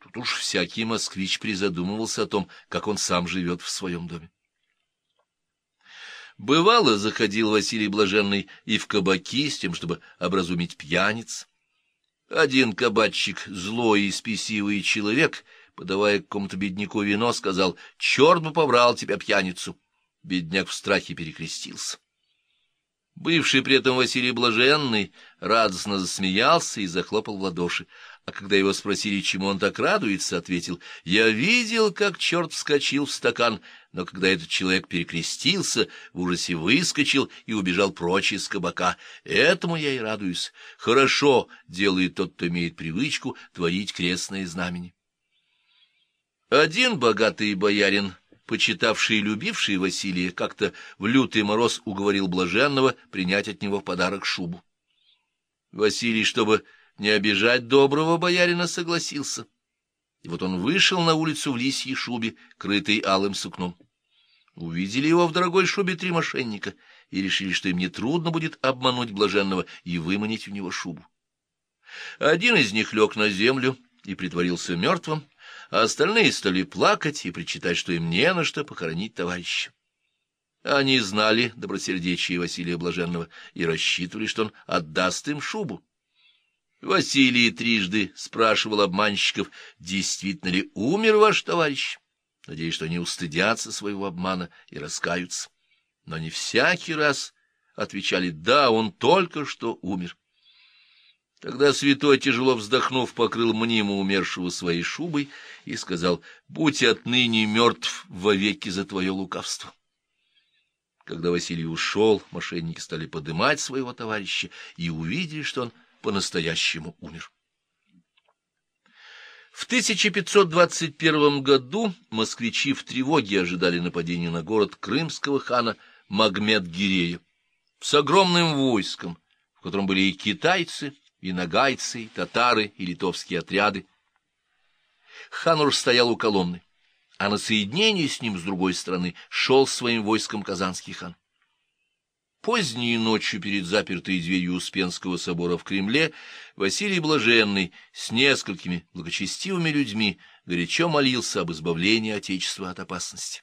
Тут уж всякий москвич призадумывался о том, как он сам живет в своем доме. Бывало, заходил Василий Блаженный и в кабаки с тем, чтобы образумить пьяниц. Один кабачик, злой и спесивый человек, подавая какому-то бедняку вино, сказал, «Черт бы побрал тебя, пьяницу!» Бедняк в страхе перекрестился. Бывший при этом Василий Блаженный радостно засмеялся и захлопал в ладоши, а когда его спросили, чему он так радуется, ответил, «Я видел, как черт вскочил в стакан, но когда этот человек перекрестился, в ужасе выскочил и убежал прочь из кабака. Этому я и радуюсь. Хорошо делает тот, кто имеет привычку творить крестные знамени». Один богатый боярин, почитавший и любивший Василия, как-то в лютый мороз уговорил блаженного принять от него в подарок шубу. Василий, чтобы не обижать доброго боярина согласился. И вот он вышел на улицу в лисьей шубе, крытой алым сукном. Увидели его в дорогой шубе три мошенника и решили, что им нетрудно будет обмануть блаженного и выманить у него шубу. Один из них лег на землю и притворился мертвым, а остальные стали плакать и причитать, что им не на что похоронить товарища. Они знали добросердечие Василия Блаженного и рассчитывали, что он отдаст им шубу. Василий трижды спрашивал обманщиков, действительно ли умер ваш товарищ, надеясь, что они устыдятся своего обмана и раскаются. Но не всякий раз отвечали «да, он только что умер». Тогда святой, тяжело вздохнув, покрыл мнимо умершего своей шубой и сказал «Будь отныне мертв вовеки за твое лукавство». Когда Василий ушел, мошенники стали подымать своего товарища и увидели, что он по-настоящему умер. В 1521 году москвичи в тревоге ожидали нападения на город крымского хана Магмед-Гирея с огромным войском, в котором были и китайцы, и нагайцы, и татары, и литовские отряды. Хан уж стоял у колонны, а на соединение с ним с другой стороны шел своим войском казанский хан. Поздней ночью перед запертой дверью Успенского собора в Кремле Василий Блаженный с несколькими благочестивыми людьми горячо молился об избавлении Отечества от опасности.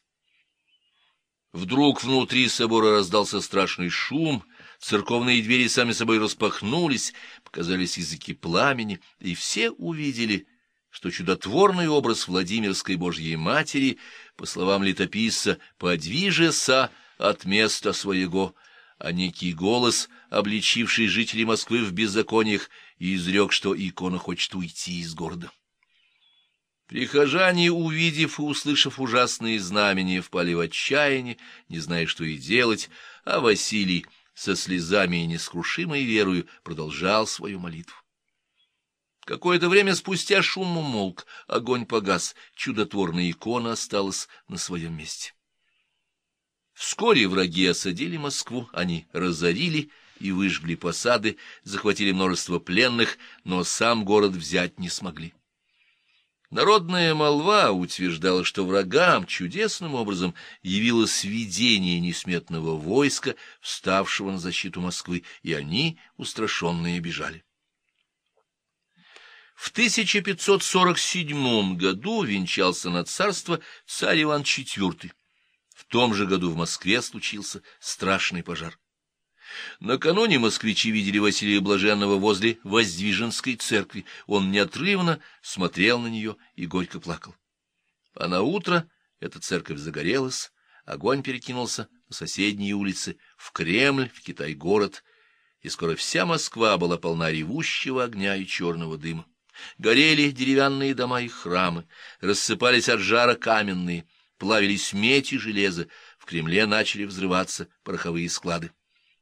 Вдруг внутри собора раздался страшный шум, церковные двери сами собой распахнулись, показались языки пламени, и все увидели, что чудотворный образ Владимирской Божьей Матери, по словам летописца, подвижеса от места своего, а некий голос, обличивший жителей Москвы в беззакониях, и изрек, что икона хочет уйти из города. Прихожане, увидев и услышав ужасные знамения, впали в отчаяние, не зная, что и делать, а Василий со слезами и нескрушимой верою продолжал свою молитву. Какое-то время спустя шум умолк, огонь погас, чудотворная икона осталась на своем месте. Вскоре враги осадили Москву, они разорили и выжгли посады, захватили множество пленных, но сам город взять не смогли. Народная молва утверждала, что врагам чудесным образом явилось видение несметного войска, вставшего на защиту Москвы, и они, устрашенные, бежали. В 1547 году венчался на царство царь Иван IV. В том же году в Москве случился страшный пожар. Накануне москвичи видели Василия Блаженного возле Воздвиженской церкви. Он неотрывно смотрел на нее и горько плакал. А на утро эта церковь загорелась, огонь перекинулся на соседние улицы, в Кремль, в Китай-город, и скоро вся Москва была полна ревущего огня и черного дыма. Горели деревянные дома и храмы, рассыпались от жара каменные, плавились медь и железо, в Кремле начали взрываться пороховые склады.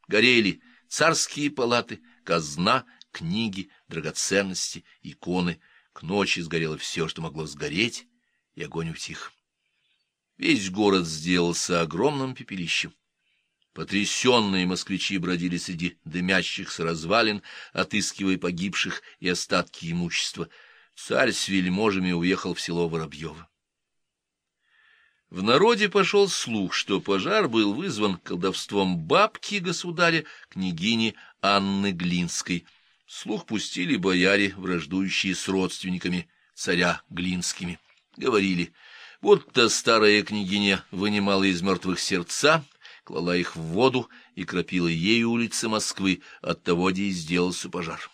Горели царские палаты, казна, книги, драгоценности, иконы. К ночи сгорело все, что могло сгореть, и огонь утих. Весь город сделался огромным пепелищем. Потрясенные москвичи бродили среди дымящихся развалин, отыскивая погибших и остатки имущества. Царь с вельможами уехал в село Воробьево. В народе пошел слух, что пожар был вызван колдовством бабки государя, княгини Анны Глинской. Слух пустили бояре, враждующие с родственниками царя Глинскими. Говорили, будто старая княгиня вынимала из мертвых сердца, клала их в воду и кропила ею улицы Москвы, оттого где и сделался пожар.